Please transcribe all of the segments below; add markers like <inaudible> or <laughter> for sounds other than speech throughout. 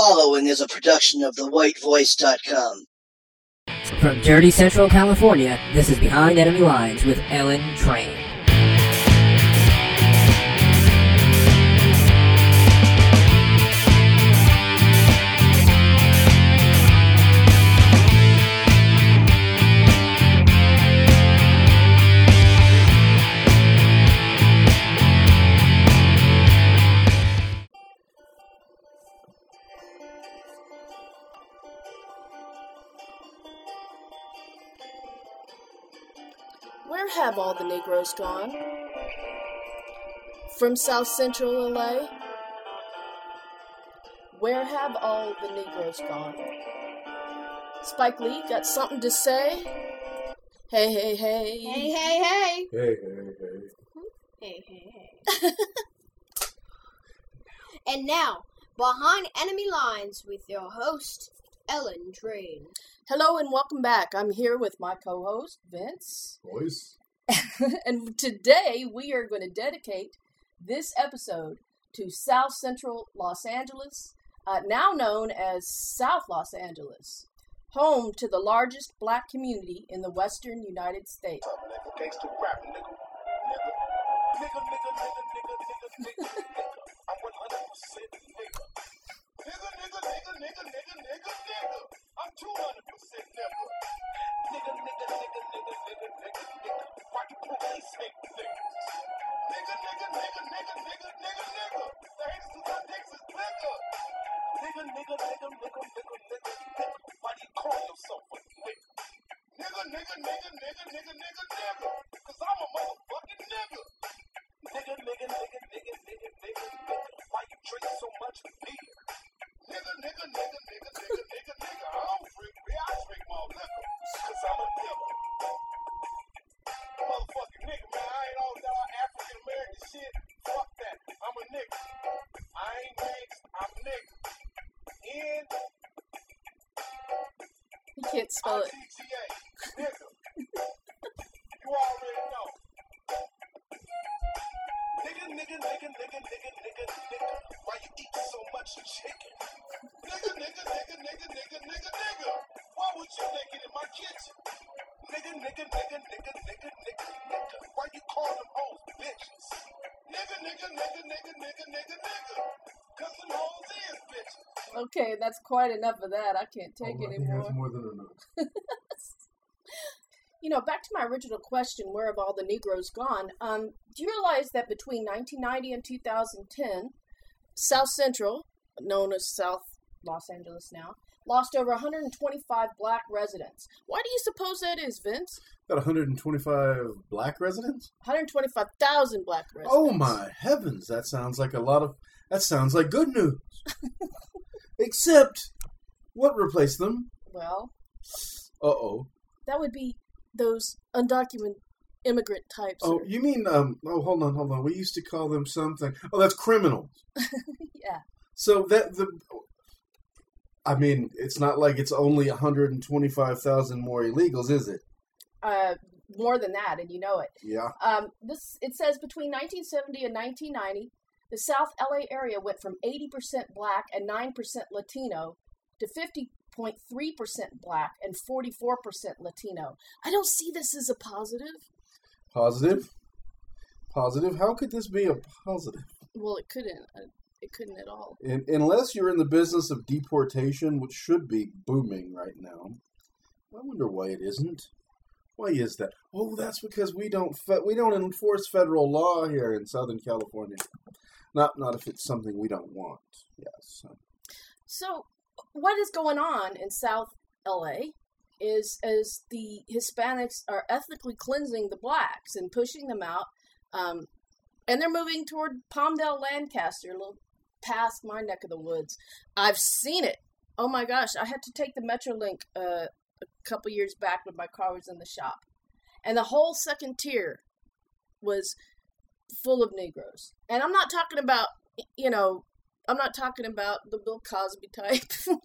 following is a production of thewhitevoice.com. From Dirty Central California, this is Behind Enemy Lines with Ellen Train. Have all the Negroes gone? From South Central LA? Where have all the Negroes gone? Spike Lee got something to say? Hey, hey, hey. Hey, hey, hey. Hey, hey, hey. Hey, hey, hey. <laughs> and now, behind enemy lines with your host, Ellen Train. Hello and welcome back. I'm here with my co host, Vince. Boys. <laughs> and today we are going to dedicate this episode to South Central Los Angeles, uh, now known as South Los Angeles, home to the largest black community in the western United States. Nigga. Nigga. Nigga. Nigga, nigga, nigga, nigga, nigga, nigga, nigga. I'm 100% nigga. Nigga, nigga, nigga, nigga, nigga, nigga, nigga. I'm 200% nigga. Nigga, nigga, nigga, nigga, nigga, nigga, nigga. Why you police hate niggas? Nigga, nigga, nigga, nigga, nigga, nigga, nigga. The haters is our dicks is nigga. Nigga, nigga, nigga, nigga, nigga, nigga, nigga. Why do you call yourself a nigga? Nigga, nigga, nigga, nigga, nigga, nigga, nigga. Cause I'm a motherfucking nigga. Nigga, nigga, nigga, nigga, nigga, nigga, nigga. Why you drink so much beer? Nigga, nigga, nigga, nigga, nigga, nigga, nigga. I don't drink beer, I drink more liquor. Cause I'm a nigga. Motherfucking nigga, man. I ain't all that African American shit. Fuck that. I'm a nigga. I ain't mixed, I'm nigga. N You can't spell it. Okay, that's quite enough of that. I can't take oh, it anymore. that's more than enough. <laughs> You know, back to my original question, where have all the Negroes gone? Um, do you realize that between 1990 and 2010, South Central, known as South Los Angeles now, lost over 125 black residents. Why do you suppose that is, Vince? Got 125 black residents? 125,000 black residents. Oh my heavens, that sounds like a lot of. That sounds like good news. <laughs> Except, what replaced them? Well, Uh oh. that would be those undocumented immigrant types. Oh, or- you mean, um, oh, hold on, hold on. We used to call them something. Oh, that's criminals. <laughs> yeah. So that, the. I mean, it's not like it's only 125,000 more illegals, is it? Uh, more than that, and you know it. Yeah. Um, this it says between 1970 and 1990, the South LA area went from 80% black and 9% Latino to 50.3% black and 44% Latino. I don't see this as a positive. Positive? Positive? How could this be a positive? Well, it couldn't. Uh, It couldn't at all. In, unless you're in the business of deportation, which should be booming right now. I wonder why it isn't. Why is that? Oh, that's because we don't fe- we don't enforce federal law here in Southern California. Not not if it's something we don't want. Yes. So, what is going on in South LA is as the Hispanics are ethnically cleansing the blacks and pushing them out, um, and they're moving toward Palmdale, Lancaster, a little past my neck of the woods. I've seen it. Oh my gosh! I had to take the MetroLink uh, a couple years back when my car was in the shop, and the whole second tier was full of Negroes. And I'm not talking about you know I'm not talking about the Bill Cosby type. <laughs>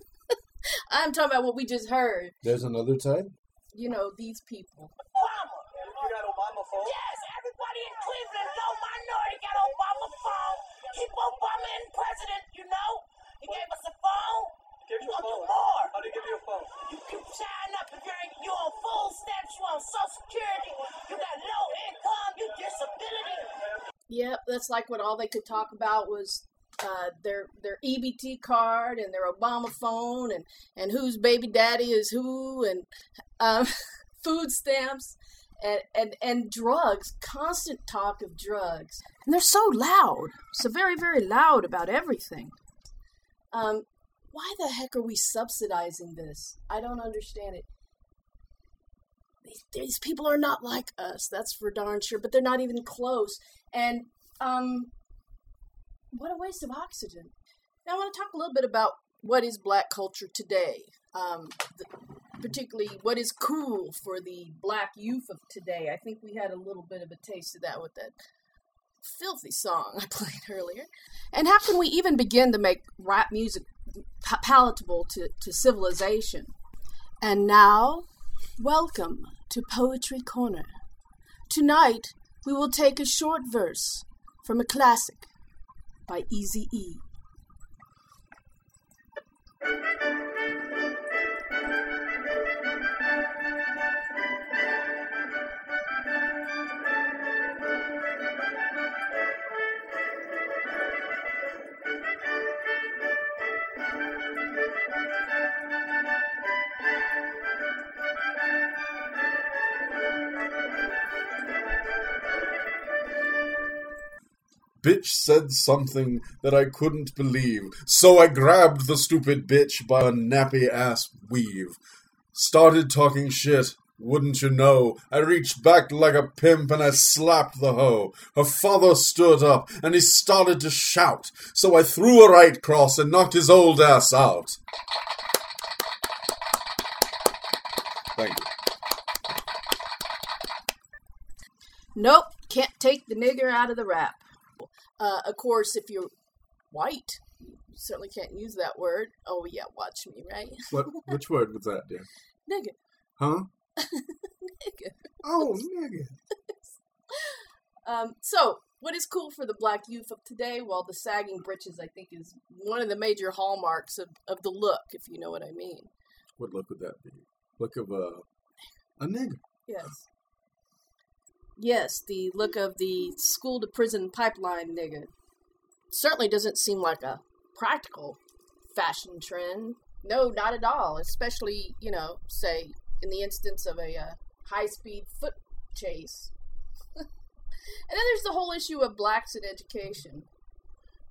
I'm talking about what we just heard. There's another type. You know, these people. Obama. You got Obama phone? Yes, everybody in Cleveland, no minority got Obama phone. Keep Obama in president, you know. He gave us a phone. do more. How do you give you a phone? You can sign up if you're you on full steps, you on Social Yep, that's like what all they could talk about was uh, their their EBT card and their Obama phone and and whose baby daddy is who and um, <laughs> food stamps and, and and drugs. Constant talk of drugs, and they're so loud, so very very loud about everything. Um, why the heck are we subsidizing this? I don't understand it. These, these people are not like us, that's for darn sure, but they're not even close. And um, what a waste of oxygen. Now, I want to talk a little bit about what is black culture today, um, the, particularly what is cool for the black youth of today. I think we had a little bit of a taste of that with that filthy song I <laughs> played earlier. And how can we even begin to make rap music palatable to, to civilization? And now, welcome to Poetry Corner. Tonight, we will take a short verse from a classic by Easy E. Bitch said something that I couldn't believe, so I grabbed the stupid bitch by a nappy ass weave. Started talking shit, wouldn't you know? I reached back like a pimp and I slapped the hoe. Her father stood up and he started to shout, so I threw a right cross and knocked his old ass out. Thank you. Nope, can't take the nigger out of the rap. Uh, of course, if you're white, you certainly can't use that word. Oh, yeah, watch me, right? <laughs> What? Which word was that, dear? Nigger. Huh? <laughs> Nigger. Oh, nigga. <laughs> Um, so, what is cool for the black youth of today? Well, the sagging breeches, I think, is one of the major hallmarks of, of the look, if you know what I mean. What look would that be? Look of a a nigga. Yes. Yes, the look of the school to prison pipeline nigga. Certainly doesn't seem like a practical fashion trend. No, not at all. Especially, you know, say in the instance of a uh, high speed foot chase. <laughs> and then there's the whole issue of blacks in education.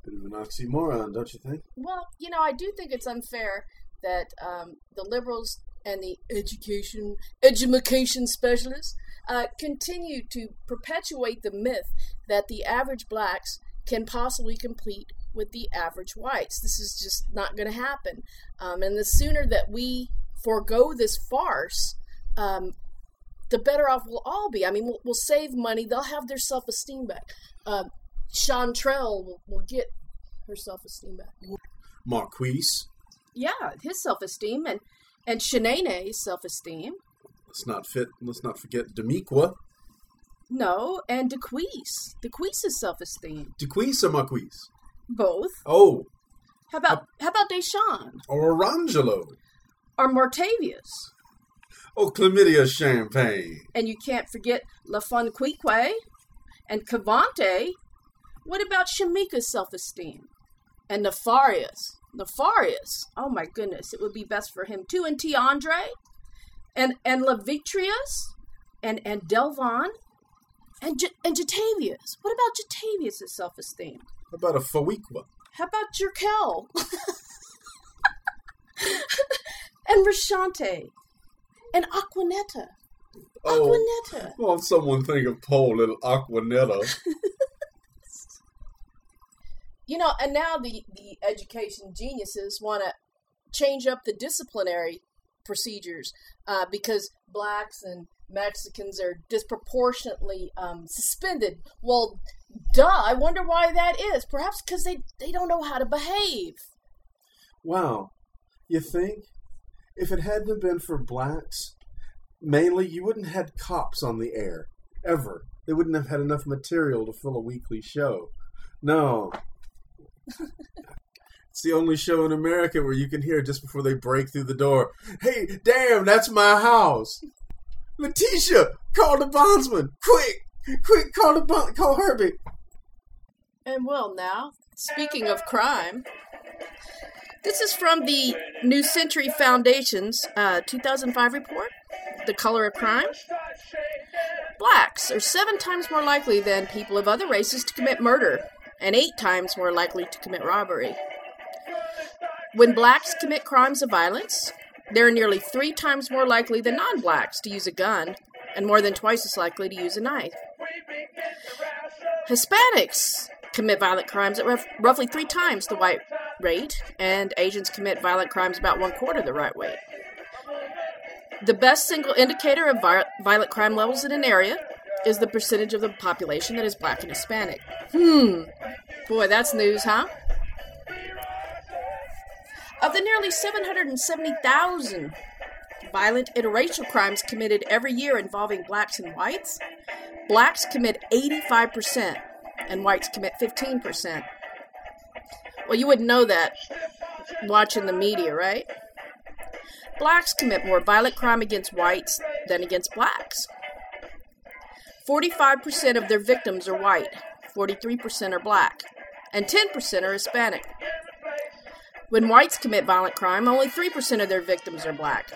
Bit of an oxymoron, don't you think? Well, you know, I do think it's unfair that um, the liberals and the education education specialists uh, continue to perpetuate the myth that the average blacks can possibly compete with the average whites. This is just not going to happen. Um, and the sooner that we forego this farce, um, the better off we'll all be. I mean, we'll, we'll save money. They'll have their self esteem back. Uh, Chantrell will, will get her self esteem back. Marquise. Yeah, his self esteem and and Shanae's self esteem. Let's not fit. Let's not forget Demiqua. No, and DeQueese. DeQueese's self esteem. DeQueese or Marquise? Both. Oh, How about how about Deshawn? or Orangelo. or Martavius? Oh, Chlamydia Champagne. And you can't forget LaFonquique and Cavante. What about Shamika's self esteem? And Nefarious. Nefarious. Oh my goodness, it would be best for him too. And T. Andre and and Lavitrius and and Delvon and J- and Jatavius. What about Jatavius' self esteem? How about a Fawiqua? How about Jerkel? <laughs> and Rashante. And Aquanetta. Oh, Aquanetta. well, someone think of poor little Aquanetta. <laughs> You know, and now the, the education geniuses want to change up the disciplinary procedures uh, because blacks and Mexicans are disproportionately um, suspended. Well, duh. I wonder why that is. Perhaps because they, they don't know how to behave. wow, you think? If it hadn't been for blacks, mainly, you wouldn't have had cops on the air ever. They wouldn't have had enough material to fill a weekly show. No. It's the only show in America where you can hear just before they break through the door. Hey, damn, that's my house. Letitia, call the bondsman, quick, quick, call the bon- call Herbie. And well, now, speaking of crime, this is from the New Century Foundation's uh, 2005 report, The Color of Crime. Blacks are seven times more likely than people of other races to commit murder, and eight times more likely to commit robbery. When blacks commit crimes of violence, they're nearly three times more likely than non blacks to use a gun, and more than twice as likely to use a knife. Hispanics commit violent crimes at rough, roughly three times the white rate, and Asians commit violent crimes about one quarter the right rate. The best single indicator of violent crime levels in an area is the percentage of the population that is black and Hispanic. Hmm. Boy, that's news, huh? Of the nearly 770,000 violent interracial crimes committed every year involving blacks and whites, blacks commit 85% and whites commit 15%. Well, you wouldn't know that watching the media, right? Blacks commit more violent crime against whites than against blacks. 45% of their victims are white, 43% are black, and 10% are Hispanic. When whites commit violent crime, only 3% of their victims are black.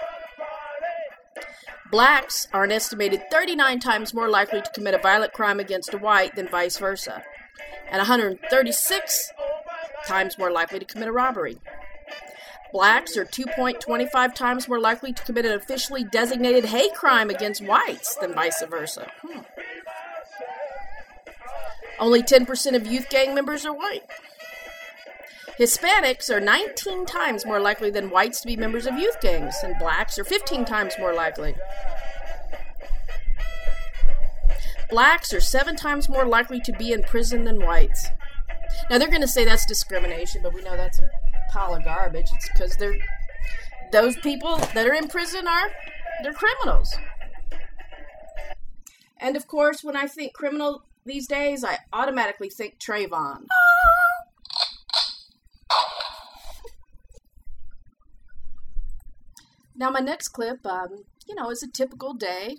Blacks are an estimated 39 times more likely to commit a violent crime against a white than vice versa, and 136 times more likely to commit a robbery. Blacks are 2.25 times more likely to commit an officially designated hate crime against whites than vice versa. Hmm. Only 10% of youth gang members are white. Hispanics are 19 times more likely than whites to be members of youth gangs, and blacks are 15 times more likely. Blacks are seven times more likely to be in prison than whites. Now they're going to say that's discrimination, but we know that's a pile of garbage. It's because they're those people that are in prison are they're criminals. And of course, when I think criminal these days, I automatically think Trayvon. Now, my next clip, um, you know, is a typical day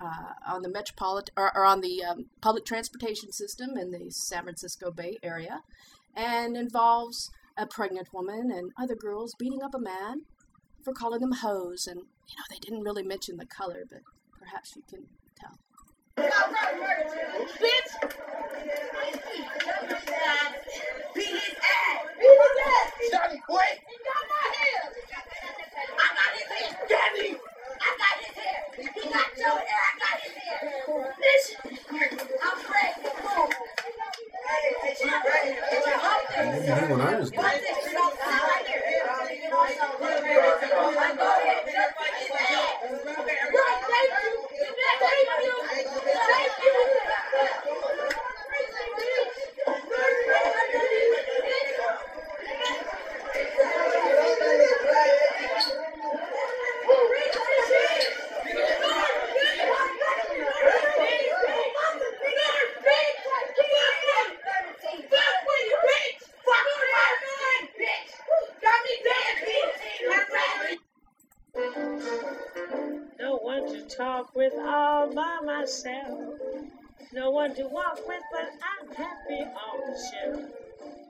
uh, on the metropolitan or, or on the um, public transportation system in the San Francisco Bay Area, and involves a pregnant woman and other girls beating up a man for calling them hoes. And you know, they didn't really mention the color, but perhaps you can tell. Johnny, wait! I happy on the shelf.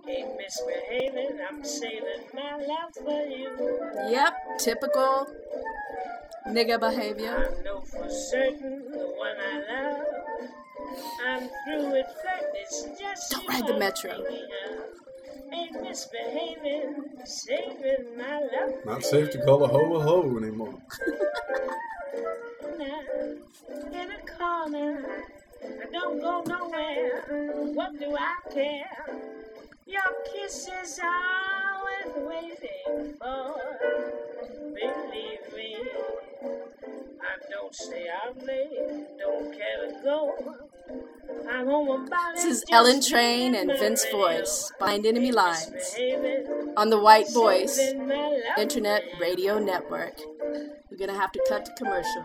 Ain't misbehaving, I'm saving my love for you. Yep, typical nigga behavior. I know for certain the one I love. I'm through with flirting, it's just Don't you ride the I'm metro. Ain't misbehaving, saving my love Not safe to call a hoe a hoe anymore. <laughs> in a corner. I don't go nowhere. What do I care? Your kiss is always waiting for. Believe me, I don't stay out late. Don't care to go. I'm home about This is Ellen Train and Vince. Voice behind enemy lines on the White Voice saving my love Internet. Radio Network. We're gonna have to cut to commercial.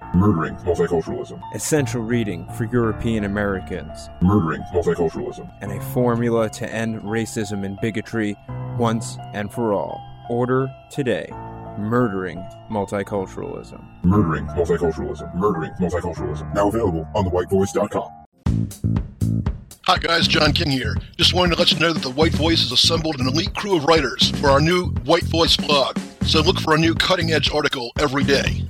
Murdering multiculturalism. Essential reading for European Americans. Murdering multiculturalism. And a formula to end racism and bigotry once and for all. Order today. Murdering Multiculturalism. Murdering multiculturalism. Murdering multiculturalism. Now available on thewhitevoice.com. Hi guys, John King here. Just wanted to let you know that the White Voice has assembled an elite crew of writers for our new White Voice blog. So look for a new cutting edge article every day.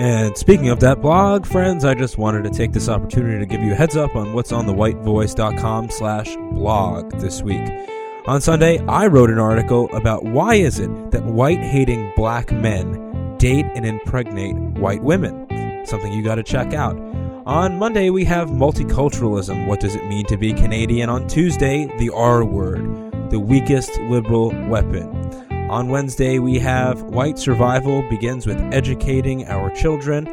And speaking of that blog, friends, I just wanted to take this opportunity to give you a heads up on what's on the whitevoice.com slash blog this week. On Sunday, I wrote an article about why is it that white-hating black men date and impregnate white women. Something you got to check out. On Monday, we have multiculturalism. What does it mean to be Canadian? On Tuesday, the R word, the weakest liberal weapon. On Wednesday, we have White Survival begins with educating our children.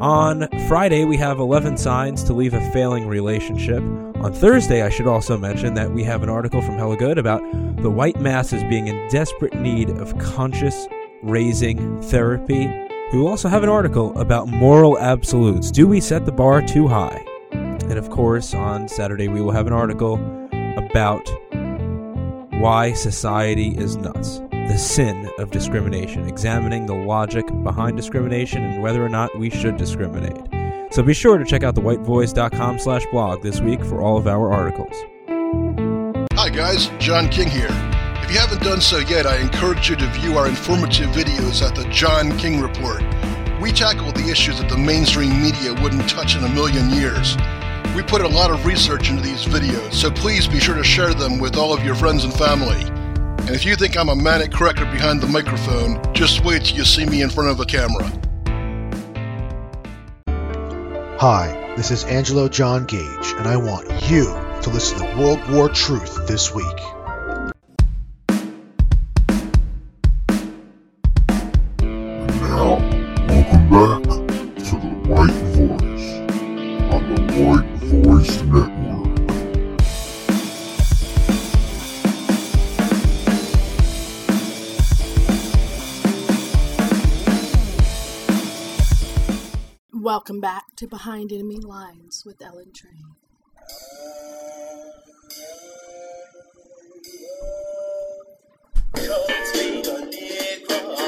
On Friday, we have 11 signs to leave a failing relationship. On Thursday, I should also mention that we have an article from Hella Good about the white masses being in desperate need of conscious raising therapy. We will also have an article about moral absolutes. Do we set the bar too high? And of course, on Saturday, we will have an article about why society is nuts the sin of discrimination, examining the logic behind discrimination and whether or not we should discriminate. So be sure to check out the whitevoice.com slash blog this week for all of our articles. Hi guys, John King here. If you haven't done so yet, I encourage you to view our informative videos at the John King Report. We tackle the issues that the mainstream media wouldn't touch in a million years. We put a lot of research into these videos, so please be sure to share them with all of your friends and family. And if you think I'm a manic corrector behind the microphone, just wait till you see me in front of a camera. Hi, this is Angelo John Gage, and I want you to listen to World War Truth this week. Welcome back to Behind Enemy Lines with Ellen Train.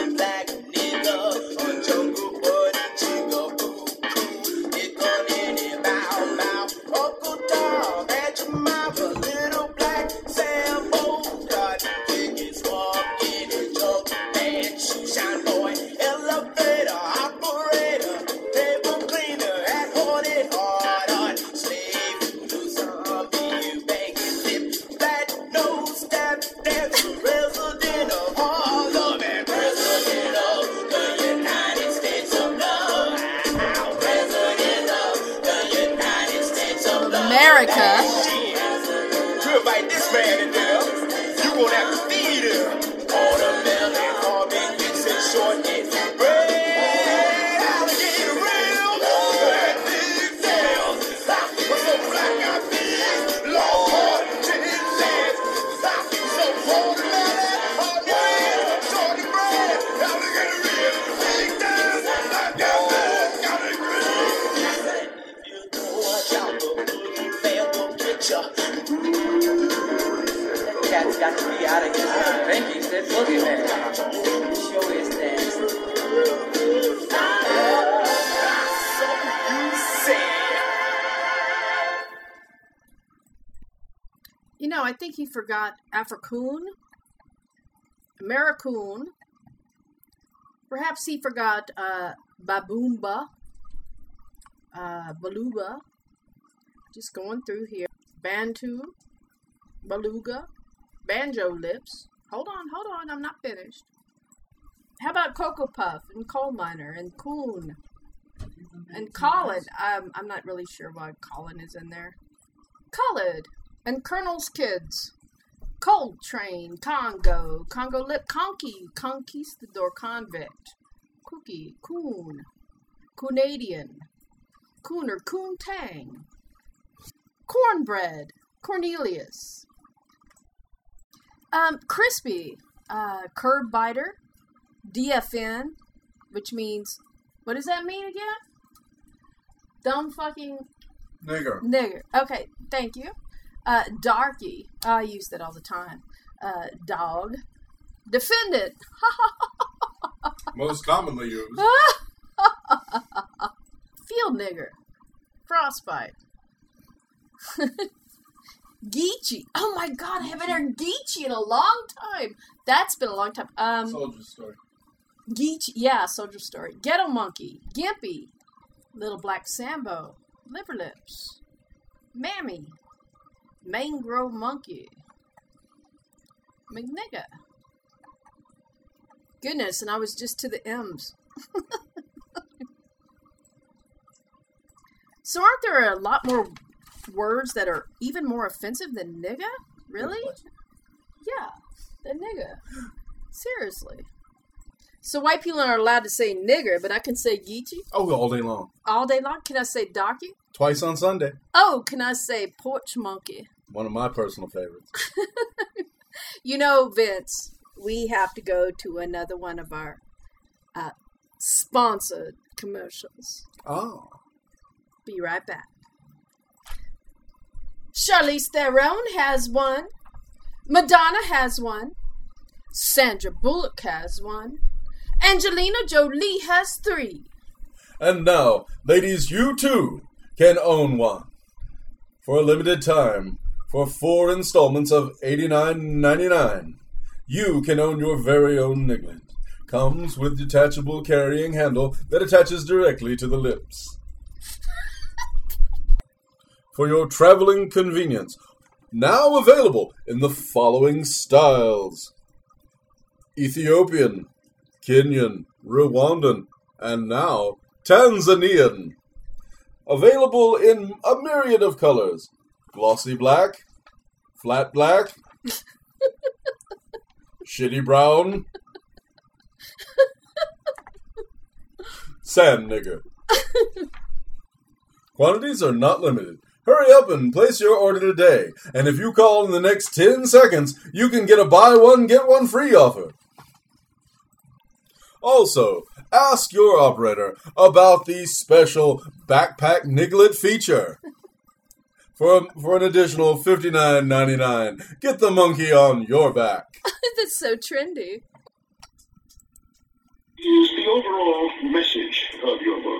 America. Forgot Africoon, Americoon. Perhaps he forgot uh, Baboomba, uh, Baluba. Just going through here. Bantu, Beluga, Banjo Lips. Hold on, hold on, I'm not finished. How about Cocoa Puff and Coal Miner and Coon and Colin? Um, I'm not really sure why Colin is in there. Khalid and Colonel's Kids. Coltrane, Congo, Congo Lip, Conky, Conquistador Convict, Cookie, Coon, Coonadian, Cooner, Coontang, Cornbread, Cornelius, um, Crispy, uh, Curb Biter, DFN, which means, what does that mean again? Dumb fucking Nigger. Nigger. Okay, thank you. Uh, darky. I use that all the time. Uh, dog. Defendant. <laughs> Most commonly used. <laughs> Field nigger. Frostbite. <laughs> Geechee. Oh my god, I haven't heard Geechee in a long time. That's been a long time. Um, Soldier story. Geech, yeah, Soldier Story. Ghetto Monkey, Gimpy, Little Black Sambo, Liver Lips, Mammy, Mangrove Monkey, McNigga. Goodness, and I was just to the M's. <laughs> so aren't there a lot more words that are even more offensive than nigga? Really? Yeah, than nigga. Seriously. So white people are allowed to say nigger, but I can say geechee Oh, all day long. all day long. Can I say darky? Twice on Sunday. Oh, can I say porch monkey? One of my personal favorites. <laughs> You know, Vince, we have to go to another one of our uh, sponsored commercials. Oh. Be right back. Charlize Theron has one. Madonna has one. Sandra Bullock has one. Angelina Jolie has three. And now, ladies, you too can own one. For a limited time, for four installments of $89.99, you can own your very own Nigland. Comes with detachable carrying handle that attaches directly to the lips. For your traveling convenience, now available in the following styles Ethiopian, Kenyan, Rwandan, and now Tanzanian. Available in a myriad of colors glossy black, flat black, <laughs> shitty brown, sand nigger. <laughs> Quantities are not limited. Hurry up and place your order today, and if you call in the next 10 seconds, you can get a buy one, get one free offer. Also, ask your operator about the special backpack niglet feature. For, for an additional $59.99, get the monkey on your back. <laughs> That's so trendy. is the overall message of your books?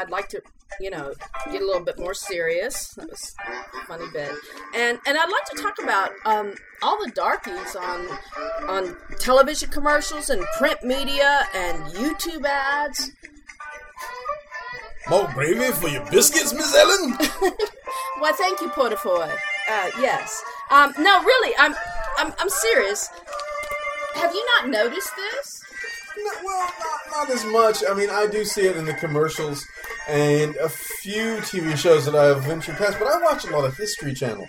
I'd like to, you know, get a little bit more serious. That was a funny bit, and and I'd like to talk about um, all the darkies on on television commercials and print media and YouTube ads. More gravy for your biscuits, Miss Ellen? <laughs> Why, thank you, Portafoy. Uh, yes. Um, no, really, I'm I'm I'm serious. Have you not noticed this? No, well, not, not as much. I mean, I do see it in the commercials and a few TV shows that I have ventured past, but I watch a lot of History Channel.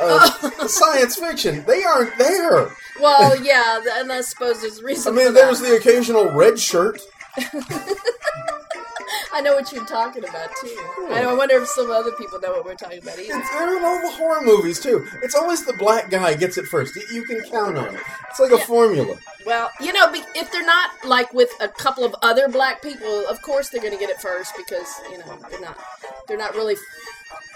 Uh, <laughs> science fiction, they aren't there. Well, yeah, and I suppose there's a I reason. mean, there's that. the occasional red shirt. <laughs> I know what you're talking about too. Hmm. I, know, I wonder if some other people know what we're talking about either. It's they're in all the horror movies too. It's always the black guy gets it first. You- You can count on it. It's like a formula. Well, you know, be- if they're not like with a couple of other black people, of course they're going to get it first because you know they're not they're not really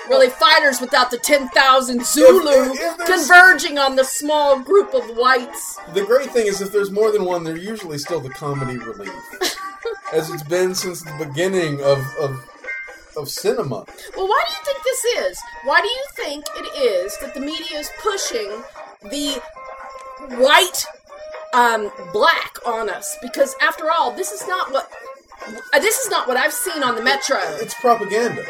really fighters without the ten thousand Zulu if there's- converging on the small group of whites. The great thing is, if there's more than one, they're usually still the comedy relief, <laughs> as it's been since the beginning of of, of cinema. Well, why do you think this is? Why do you think it is that the media is pushing the white um, black on us? Because after all, this is not what uh, this is not what I've seen on the metro. It's propaganda.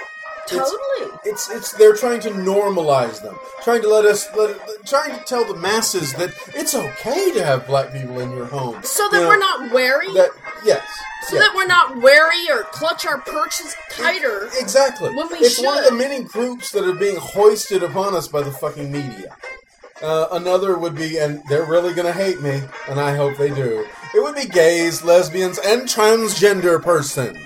Totally. It's it's they're trying to normalize them, trying to let us, let, trying to tell the masses that it's okay to have black people in your home, So that You know, we're not wary. That yes, so yes. that we're not wary or clutch our perches tighter. Exactly. When we it's should. one of the many groups that are being hoisted upon us by the fucking media. Uh, another would be, and they're really going to hate me, and I hope they do. It would be gays, lesbians, and transgender persons.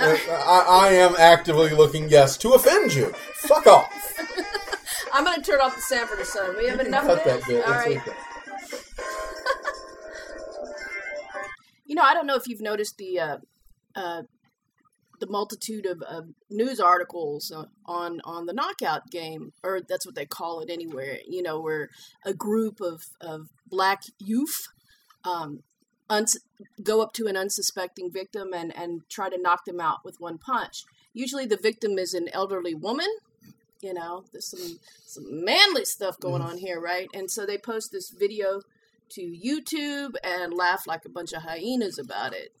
I, I am actively looking, yes, to offend you. Fuck off. <laughs> I'm going to turn off the Sanford Son. We have enough cut of that this. bit. All It's right. okay. <laughs> You know, I don't know if you've noticed the uh, uh, the multitude of, of news articles uh, on on the knockout game, or that's what they call it anywhere. You know, where a group of of black youth um, uns- go up to an unsuspecting victim and and try to knock them out with one punch. Usually, the victim is an elderly woman. You know, there's some some manly stuff going mm-hmm. on here, right? And so they post this video to YouTube and laugh like a bunch of hyenas about it.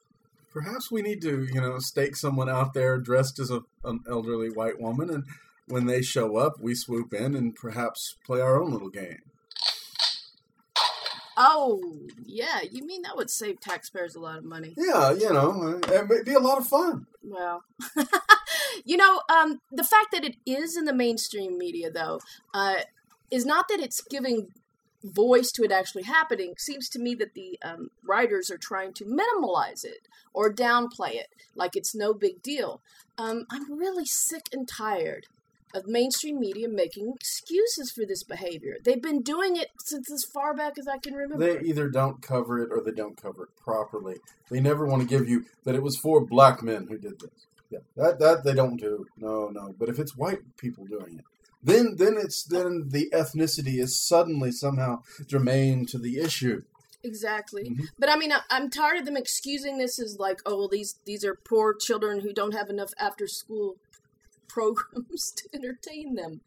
Perhaps we need to, you know, stake someone out there dressed as a, an elderly white woman, and when they show up, we swoop in and perhaps play our own little game. Oh, yeah, you mean that would save taxpayers a lot of money? Yeah, you know, uh, it'd be a lot of fun. Well, <laughs> you know, um, the fact that it is in the mainstream media, though, uh, is not that it's giving voice to it actually happening. Seems to me that the um, writers are trying to minimalize it or downplay it, like it's no big deal. Um, I'm really sick and tired of mainstream media making excuses for this behavior. They've been doing it since as far back as I can remember. They either don't cover it or they don't cover it properly. They never want to give you that it was four black men who did this. Yeah, that that they don't do. No, no. But if it's white people doing it, then then it's then the ethnicity is suddenly somehow germane to the issue. Exactly. Mhm. But I mean, I, I'm tired of them excusing this as like, oh, well, these these are poor children who don't have enough after school programs <laughs> to entertain them.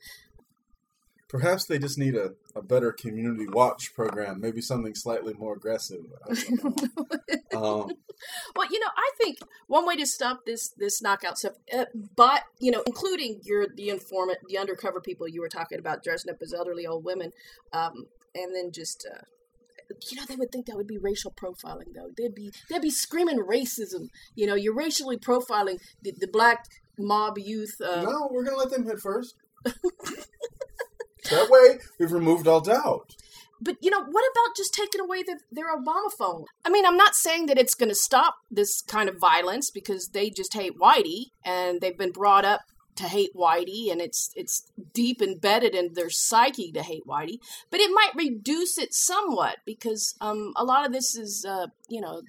Perhaps they just need a, a better community watch program, maybe something slightly more aggressive. I don't <laughs> know. um, Well, you know, I think one way to stop this this knockout stuff, uh, but you know, including your the informant, the undercover people you were talking about dressing up as elderly old women, um, and then just. Uh, you know, they would think that would be racial profiling, though. They'd be they'd be screaming racism. You know, you're racially profiling the, the black mob youth. Uh, no, we're gonna let them hit first. <laughs> that way, we've removed all doubt. But you know, what about just taking away the, their Obama phone? I mean, I'm not saying that it's going to stop this kind of violence because they just hate Whitey and they've been brought up to hate Whitey and it's it's deep embedded in their psyche to hate Whitey. But it might reduce it somewhat because um, a lot of this is uh, you know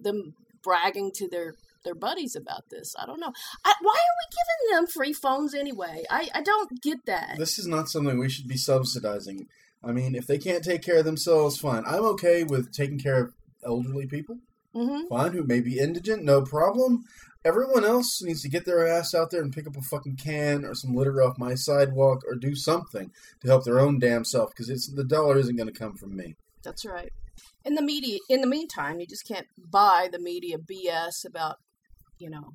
them bragging to their their buddies about this. I don't know. I, why are we giving them free phones anyway? I, I don't get that. This is not something we should be subsidizing. I mean, if they can't take care of themselves, fine. I'm okay with taking care of elderly people. hmm Fine, who may be indigent, no problem. Everyone else needs to get their ass out there and pick up a fucking can or some litter off my sidewalk or do something to help their own damn self because it's the dollar isn't going to come from me. That's right. In the media, in the meantime, you just can't buy the media BS about, you know,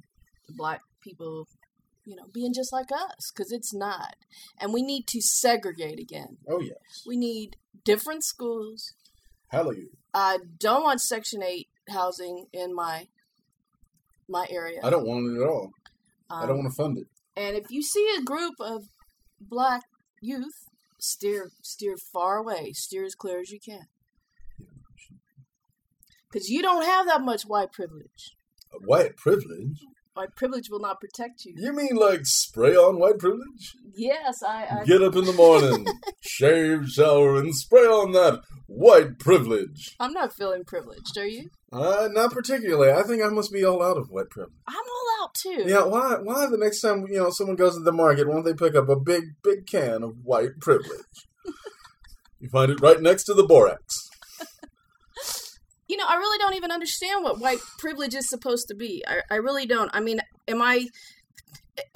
black people, you know, being just like us because it's not. And we need to segregate again. Oh yes, We need different schools. hallelujah. I don't want Section Eight housing in my my area. I don't want it at all. I don't Um, want to fund it. And if you see a group of black youth, steer steer far away. Steer as clear as you can. Because you don't have that much white privilege. White privilege. white privilege will not protect you. You mean like spray on white privilege? Yes, I. I Get up in the morning, <laughs> shave, shower, and spray on that white privilege. I'm not feeling privileged. Are you? Uh, not particularly. I think I must be all out of white privilege. I'm all out too. Yeah, why? Why the next time you know someone goes to the market, won't they pick up a big, big can of white privilege? <laughs> you find it right next to the borax. You know, I really don't even understand what white privilege is supposed to be. I, I really don't. I mean, am I?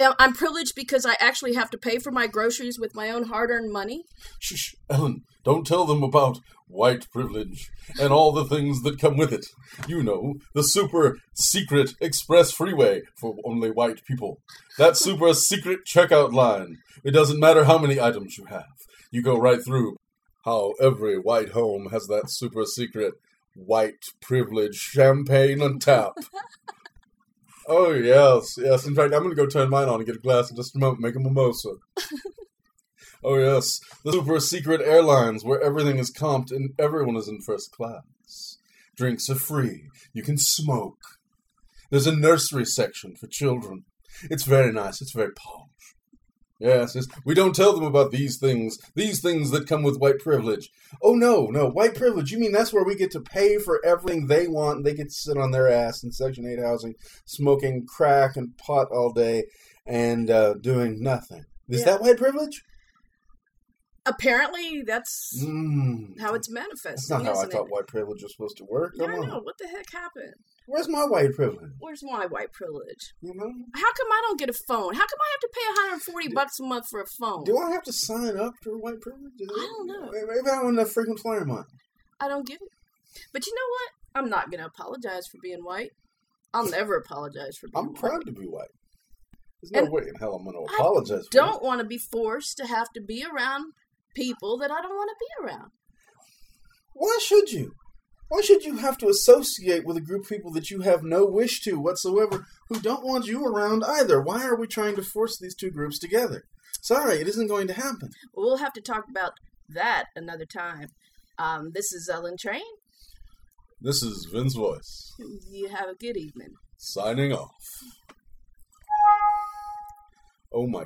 I'm privileged because I actually have to pay for my groceries with my own hard-earned money. Shh, Ellen, don't tell them about white privilege and all the things that come with it. You know, the super secret express freeway for only white people. That super secret checkout line. It doesn't matter how many items you have. You go right through. How every white home has that super secret white privilege champagne on tap. <laughs> Oh yes, yes. In fact, I'm gonna go turn mine on and get a glass in just a moment, make a mimosa. <laughs> oh yes, the super secret airlines where everything is comped and everyone is in first class. Drinks are free. You can smoke. There's a nursery section for children. It's very nice. It's very posh. Yes, yes. We don't tell them about these things, these things that come with white privilege. Oh, no, no. White privilege, you mean that's where we get to pay for everything they want and they get to sit on their ass in Section 8 housing, smoking crack and pot all day and uh, doing nothing. Is Yeah. that white privilege? Apparently, that's Mm, how it's that's manifesting. not how I isn't thought white privilege was supposed to work. I Come on. know. What the heck happened? Where's my white privilege? Where's my white privilege? You know? How come I don't get a phone? How come I have to pay 140 bucks a month for a phone? Do I have to sign up for white privilege? Is I don't know. Maybe I'm on the frequent flyer month. I don't get it. But you know what? I'm not gonna apologize for being white. I'll never apologize for being I'm white. proud to be white. There's no And way in hell I'm going to I apologize for Don't want to be forced to have to be around people that I don't want to be around. Why should you? Why should you have to associate with a group of people that you have no wish to whatsoever who don't want you around either? Why are we trying to force these two groups together? Sorry, it isn't going to happen. We'll have to talk about that another time. Um, this is Ellen Train. This is Vin's voice, You have a good evening. signing off. Oh my